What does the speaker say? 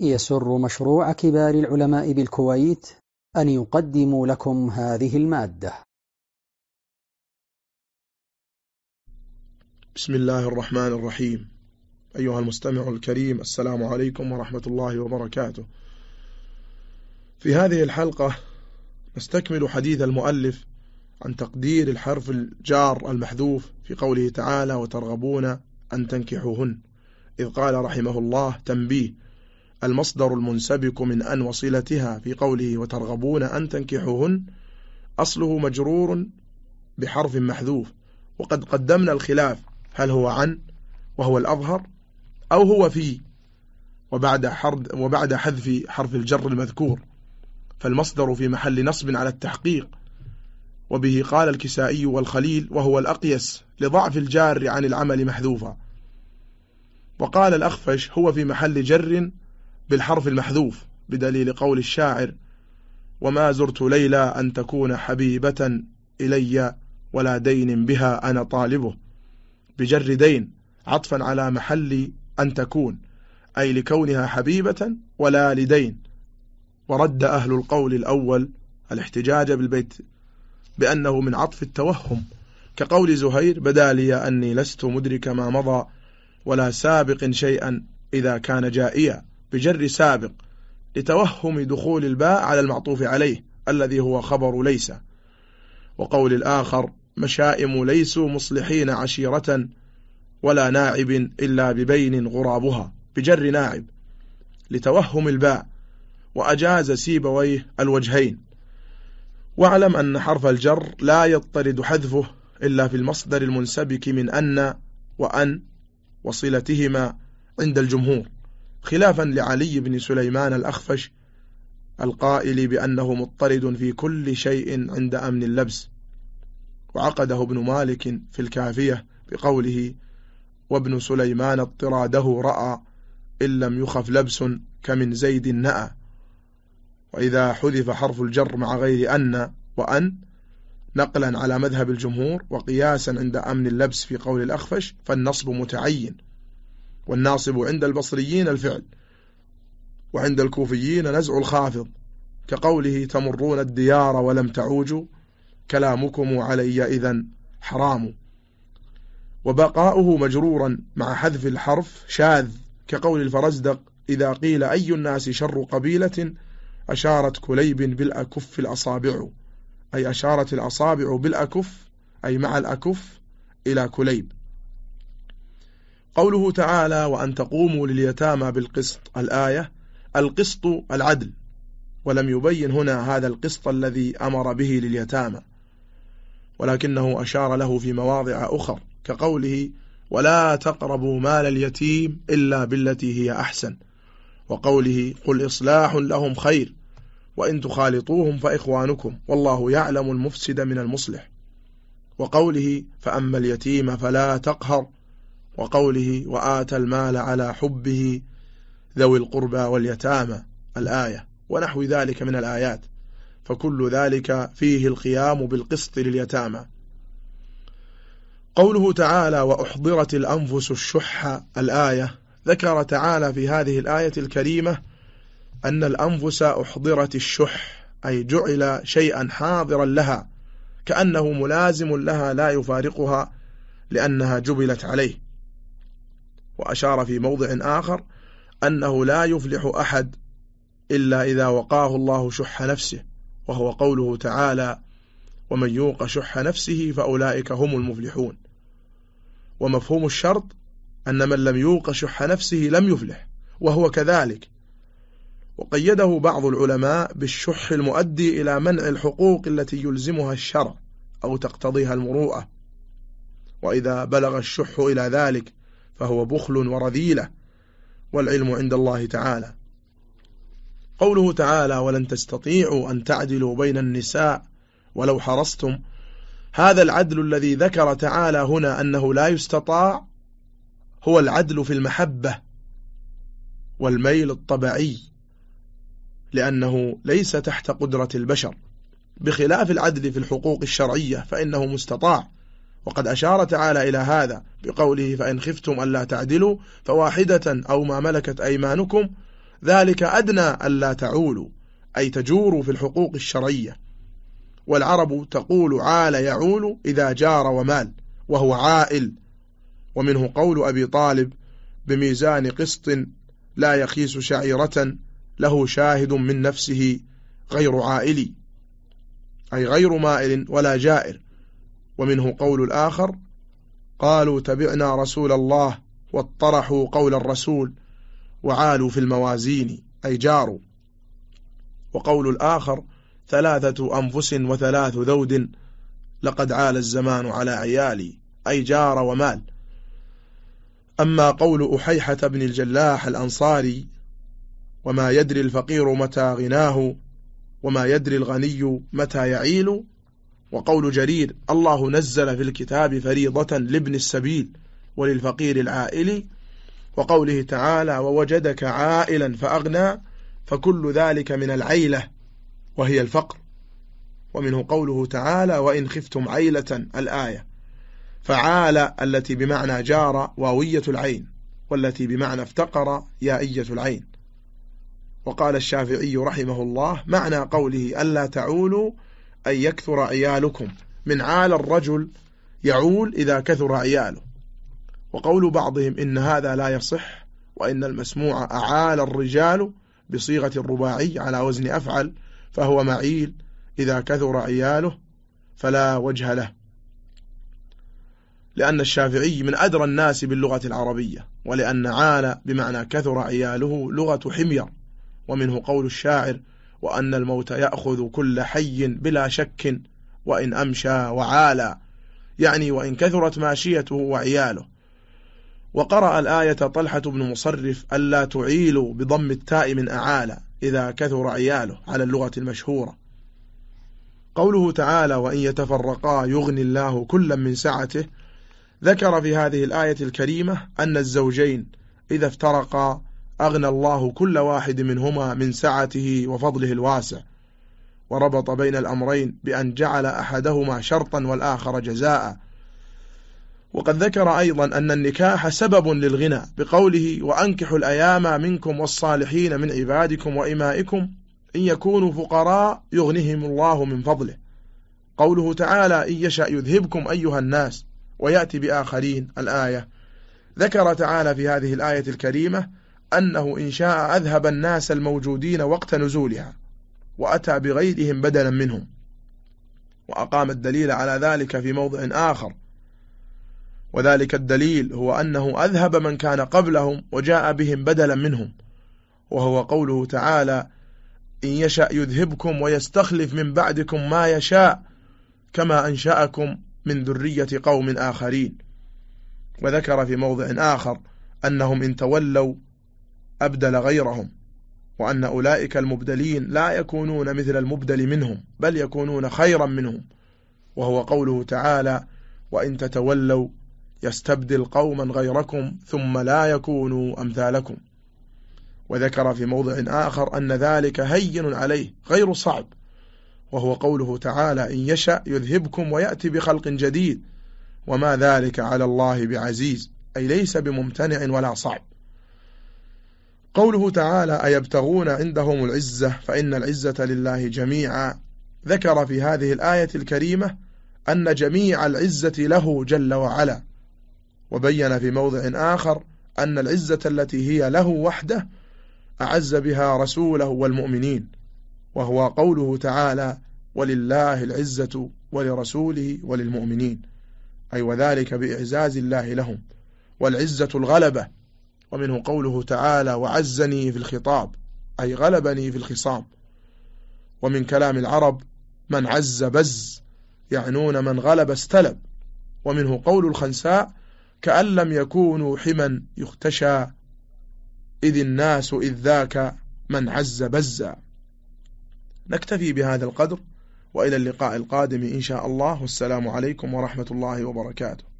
يسر مشروع كبار العلماء بالكويت أن يقدم لكم هذه المادة. بسم الله الرحمن الرحيم. أيها المستمع الكريم السلام عليكم ورحمة الله وبركاته. في هذه الحلقة نستكمل حديث المؤلف عن تقدير الحرف الجار المحذوف في قوله تعالى وترغبون أن تنكحوهن إذ قال رحمه الله تنبيه المصدر المنسبك من أن وصلتها في قوله وترغبون أن تنكحوهن أصله مجرور بحرف محذوف وقد قدمنا الخلاف هل هو عن وهو الأظهر أو هو في وبعد, حرد وبعد حذف حرف الجر المذكور فالمصدر في محل نصب على التحقيق وبه قال الكسائي والخليل وهو الأقيس لضعف الجار عن العمل محذوفا وقال الأخفش هو في محل جر بالحرف المحذوف بدليل قول الشاعر وما زرت ليلى أن تكون حبيبة إلي ولا دين بها أنا طالبه. بجر دين عطفا على محل أن تكون أي لكونها حبيبة ولا لدين. ورد أهل القول الأول الاحتجاج بالبيت بأنه من عطف التوهم. كقول زهير بدا لي أني لست مدرك ما مضى ولا سابق شيئا إذا كان جائيا. بجر سابق لتوهم دخول الباء على المعطوف عليه الذي هو خبر ليس. وقول الآخر مشائم ليسوا مصلحين عشيرة ولا ناعب إلا ببين غرابها. بجر ناعب لتوهم الباء وأجاز سيبويه الوجهين. واعلم أن حرف الجر لا يضطرد حذفه إلا في المصدر المنسبك من أن وأن وصلتهما عند الجمهور. خلافا لعلي بن سليمان الأخفش القائل بأنه مضطرد في كل شيء عند أمن اللبس وعقده ابن مالك في الكافية بقوله وابن سليمان اضطراده رأى إن لم يخف لبس كمن زيد نأى وإذا حذف حرف الجر مع غير أن وأن نقلا على مذهب الجمهور وقياسا عند أمن اللبس في قول الأخفش فالنصب متعين والناصب عند البصريين الفعل وعند الكوفيين نزع الخافض كقوله تمرون الديار ولم تعوجوا كلامكم علي إذا حرام. وبقاؤه مجرورا مع حذف الحرف شاذ كقول الفرزدق إذا قيل أي الناس شر قبيلة؟ أشارت كليب بالأكف الأصابع أي أشارت الأصابع بالأكف أي مع الأكف إلى كليب. قوله تعالى وأن تقوموا لليتامى بالقسط الآية القسط العدل ولم يبين هنا هذا القسط الذي أمر به لليتامى ولكنه أشار له في مواضع أخر كقوله ولا تقربوا مال اليتيم إلا بالتي هي أحسن وقوله قل إصلاح لهم خير وإن تخالطوهم فإخوانكم والله يعلم المفسد من المصلح وقوله فأما اليتيم فلا تقهر وقوله وآتى المال على حبه ذوي القربى واليتامى الآية ونحو ذلك من الآيات. فكل ذلك فيه القيام بالقسط لليتامى. قوله تعالى وأحضرت الأنفس الشح الآية. ذكر تعالى في هذه الآية الكريمة أن الأنفس أحضرت الشح أي جعل شيئا حاضرا لها كأنه ملازم لها لا يفارقها لأنها جبلت عليه. وأشار في موضع آخر أنه لا يفلح أحد إلا إذا وقاه الله شح نفسه وهو قوله تعالى ومن يوق شح نفسه فأولئك هم المفلحون ومفهوم الشرط أن من لم يوق شح نفسه لم يفلح وهو كذلك. وقيده بعض العلماء بالشح المؤدي إلى منع الحقوق التي يلزمها الشرع أو تقتضيها المروءة. وإذا بلغ الشح إلى ذلك فهو بخل ورذيلة والعلم عند الله تعالى. قوله تعالى ولن تستطيعوا أن تعدلوا بين النساء ولو حرصتم هذا العدل الذي ذكر تعالى هنا أنه لا يستطاع هو العدل في المحبة والميل الطبعي لأنه ليس تحت قدرة البشر. بخلاف العدل في الحقوق الشرعية فإنه مستطاع. وقد أشار تعالى إلى هذا بقوله فإن خفتم ألا تعدلوا فواحدة أو ما ملكت أيمانكم ذلك أدنى ألا تعولوا أي تجوروا في الحقوق الشرعية. والعرب تقول عال يعول إذا جار ومال وهو عائل. ومنه قول أبي طالب بميزان قسط لا يخيس شعيرة له شاهد من نفسه غير عائلي أي غير مائل ولا جائر. ومنه قول الآخر قالوا تبعنا رسول الله واطرحوا قول الرسول وعالوا في الموازين أي جاروا. وقول الآخر ثلاثة أنفس وثلاث ذود لقد عال الزمان على عيالي أي جار ومال. أما قول أحيحة بن الجلاح الأنصاري وما يدري الفقير متى غناه وما يدري الغني متى يعيل وقول جرير الله نزل في الكتاب فريضة لابن السبيل وللفقير العائل وقوله تعالى ووجدك عائلا فأغنى فكل ذلك من العيلة وهي الفقر ومنه قوله تعالى وإن خفتم عيلة الآية فعال التي بمعنى جار واوية العين والتي بمعنى افتقر يائية العين. وقال الشافعي رحمه الله معنى قوله ألا تعولوا أن يكثر عيالكم. من عال الرجل يعول إذا كثر عياله. وقول بعضهم إن هذا لا يصح وإن المسموع أعال الرجال بصيغة الرباعي على وزن أفعل فهو معيل إذا كثر عياله فلا وجه له. لأن الشافعي من أدرى الناس باللغة العربية ولأن عال بمعنى كثر عياله لغة حمير ومنه قول الشاعر وأن الموت يأخذ كل حي بلا شك وإن أمشى وعالى. يعني وإن كثرت ماشيته وعياله. وقرأ الآية طلحة بن مصرف ألا تعيلوا بضم التاء من أعالى إذا كثر عياله على اللغة المشهورة. قوله تعالى وإن يتفرقا يغني الله كلا من سعته ذكر في هذه الآية الكريمة أن الزوجين إذا افترقا أغنى الله كل واحد منهما من سعته وفضله الواسع. وربط بين الأمرين بأن جعل أحدهما شرطا والآخر جزاء. وقد ذكر أيضا أن النكاح سبب للغنى بقوله وأنكحوا الأيام منكم والصالحين من عبادكم وإمائكم إن يكونوا فقراء يغنهم الله من فضله قوله تعالى إن يشأ يذهبكم أيها الناس ويأتي بآخرين الآية. ذكر تعالى في هذه الآية الكريمة أنه إن شاء أذهب الناس الموجودين وقت نزولها وأتى بغيرهم بدلا منهم. وأقام الدليل على ذلك في موضع آخر. وذلك الدليل هو أنه أذهب من كان قبلهم وجاء بهم بدلا منهم. وهو قوله تعالى إن يشأ يذهبكم ويستخلف من بعدكم ما يشاء كما أنشأكم من ذرية قوم آخرين. وذكر في موضع آخر أنهم إن تولوا أبدل غيرهم وأن أولئك المبدلين لا يكونون مثل المبدل منهم بل يكونون خيرا منهم. وهو قوله تعالى وإن تتولوا يستبدل قوما غيركم ثم لا يكونوا أمثالكم وذكر في موضع آخر أن ذلك هين عليه غير صعب. وهو قوله تعالى إن يشأ يذهبكم ويأتي بخلق جديد وما ذلك على الله بعزيز أي ليس بممتنع ولا صعب. قوله تعالى أيبتغون عندهم العزة فإن العزة لله جميعا. ذكر في هذه الآية الكريمة أن جميع العزة له جل وعلا. وبين في موضع آخر أن العزة التي هي له وحده أعز بها رسوله والمؤمنين. وهو قوله تعالى ولله العزة ولرسوله وللمؤمنين. أي وذلك بإعزاز الله لهم. والعزة الغلبة ومنه قوله تعالى وعزني في الخطاب أي غلبني في الخصام. ومن كلام العرب من عز بز يعنون من غلب استلب. ومنه قول الخنساء كأن لم يكونوا حما يختشى إذ الناس إذ ذاك من عز بزا. نكتفي بهذا القدر وإلى اللقاء القادم إن شاء الله. والسلام عليكم ورحمة الله وبركاته.